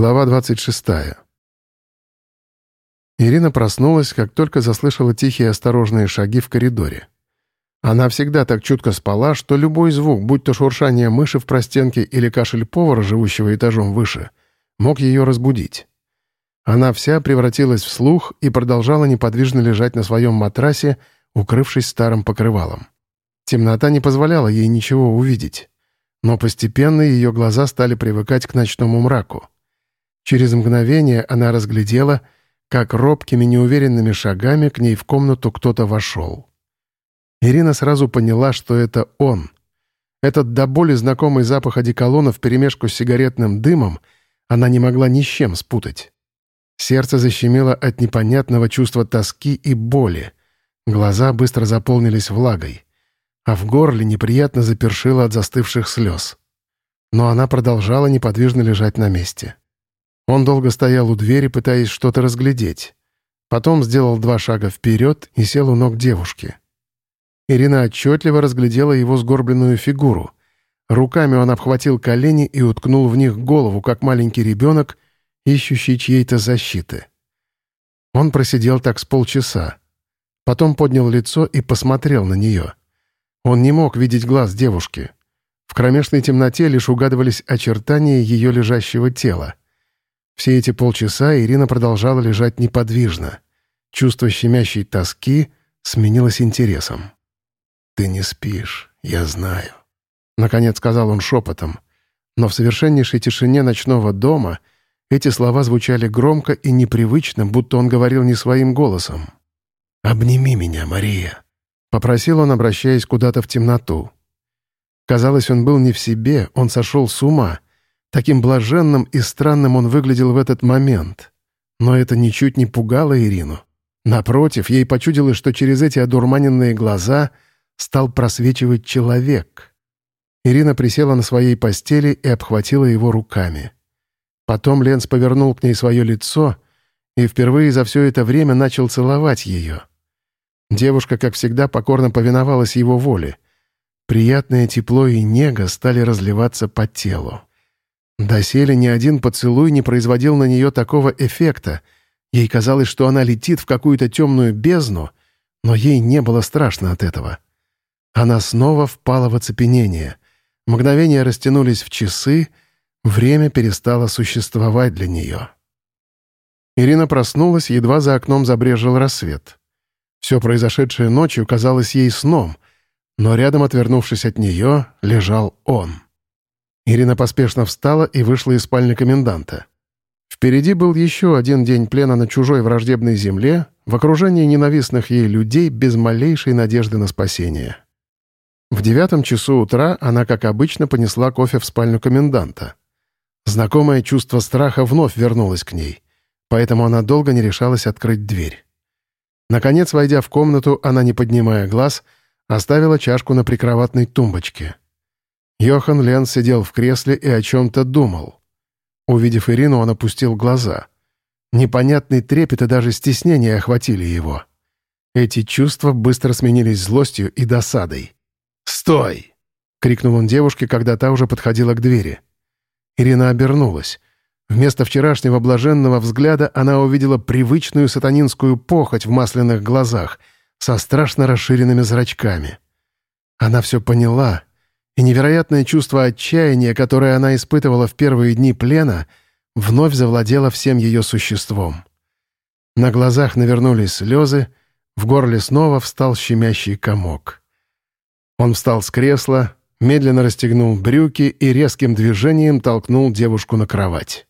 Глава 26. Ирина проснулась, как только заслышала тихие осторожные шаги в коридоре. Она всегда так чутко спала, что любой звук, будь то шуршание мыши в простенке или кашель повара, живущего этажом выше, мог ее разбудить. Она вся превратилась в слух и продолжала неподвижно лежать на своем матрасе, укрывшись старым покрывалом. Темнота не позволяла ей ничего увидеть. Но постепенно ее глаза стали привыкать к ночному мраку. Через мгновение она разглядела, как робкими неуверенными шагами к ней в комнату кто-то вошел. Ирина сразу поняла, что это он. Этот до боли знакомый запах одеколона вперемешку с сигаретным дымом она не могла ни с чем спутать. Сердце защемило от непонятного чувства тоски и боли. Глаза быстро заполнились влагой, а в горле неприятно запершило от застывших слез. Но она продолжала неподвижно лежать на месте. Он долго стоял у двери, пытаясь что-то разглядеть. Потом сделал два шага вперед и сел у ног девушки. Ирина отчетливо разглядела его сгорбленную фигуру. Руками он обхватил колени и уткнул в них голову, как маленький ребенок, ищущий чьей-то защиты. Он просидел так с полчаса. Потом поднял лицо и посмотрел на нее. Он не мог видеть глаз девушки. В кромешной темноте лишь угадывались очертания ее лежащего тела. Все эти полчаса Ирина продолжала лежать неподвижно. Чувство щемящей тоски сменилось интересом. «Ты не спишь, я знаю», — наконец сказал он шепотом. Но в совершеннейшей тишине ночного дома эти слова звучали громко и непривычно, будто он говорил не своим голосом. «Обними меня, Мария», — попросил он, обращаясь куда-то в темноту. Казалось, он был не в себе, он сошел с ума — Таким блаженным и странным он выглядел в этот момент. Но это ничуть не пугало Ирину. Напротив, ей почудилось, что через эти одурманенные глаза стал просвечивать человек. Ирина присела на своей постели и обхватила его руками. Потом Ленс повернул к ней свое лицо и впервые за все это время начал целовать ее. Девушка, как всегда, покорно повиновалась его воле. Приятное тепло и нега стали разливаться по телу. Доселе ни один поцелуй не производил на нее такого эффекта. Ей казалось, что она летит в какую-то темную бездну, но ей не было страшно от этого. Она снова впала в оцепенение. Мгновения растянулись в часы, время перестало существовать для нее. Ирина проснулась, едва за окном забрежил рассвет. Все произошедшее ночью казалось ей сном, но рядом, отвернувшись от нее, лежал он. Ирина поспешно встала и вышла из спальни коменданта. Впереди был еще один день плена на чужой враждебной земле, в окружении ненавистных ей людей без малейшей надежды на спасение. В девятом часу утра она, как обычно, понесла кофе в спальню коменданта. Знакомое чувство страха вновь вернулось к ней, поэтому она долго не решалась открыть дверь. Наконец, войдя в комнату, она, не поднимая глаз, оставила чашку на прикроватной тумбочке. Йохан Лен сидел в кресле и о чем-то думал. Увидев Ирину, он опустил глаза. Непонятный трепет и даже стеснение охватили его. Эти чувства быстро сменились злостью и досадой. «Стой!» — крикнул он девушке, когда та уже подходила к двери. Ирина обернулась. Вместо вчерашнего блаженного взгляда она увидела привычную сатанинскую похоть в масляных глазах со страшно расширенными зрачками. Она все поняла и невероятное чувство отчаяния, которое она испытывала в первые дни плена, вновь завладело всем ее существом. На глазах навернулись слезы, в горле снова встал щемящий комок. Он встал с кресла, медленно расстегнул брюки и резким движением толкнул девушку на кровать.